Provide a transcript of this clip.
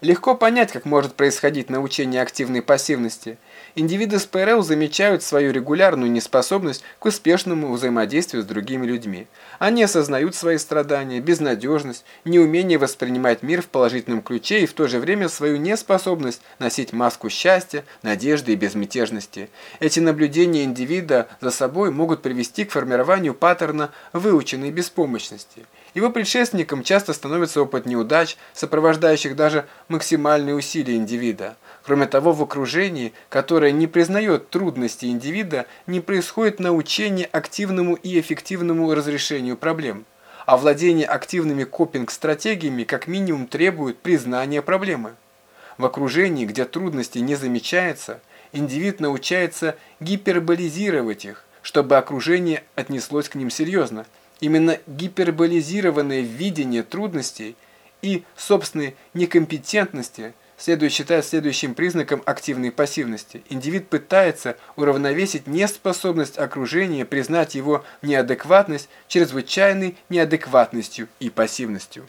Легко понять, как может происходить научение активной пассивности. Индивиды с ПРЛ замечают свою регулярную неспособность к успешному взаимодействию с другими людьми. Они осознают свои страдания, безнадежность, неумение воспринимать мир в положительном ключе и в то же время свою неспособность носить маску счастья, надежды и безмятежности. Эти наблюдения индивида за собой могут привести к формированию паттерна выученной беспомощности. Его предшественником часто становится опыт неудач, сопровождающих даже максимальные усилия индивида. Кроме того, в окружении, которое не признает трудности индивида, не происходит научение активному и эффективному разрешению проблем. А владение активными копинг-стратегиями как минимум требует признания проблемы. В окружении, где трудности не замечается, индивид научается гиперболизировать их, чтобы окружение отнеслось к ним серьезно – Именно гиперболизированное видение трудностей и собственной некомпетентности следует считать следующим признаком активной пассивности. Индивид пытается уравновесить неспособность окружения признать его неадекватность чрезвычайной неадекватностью и пассивностью.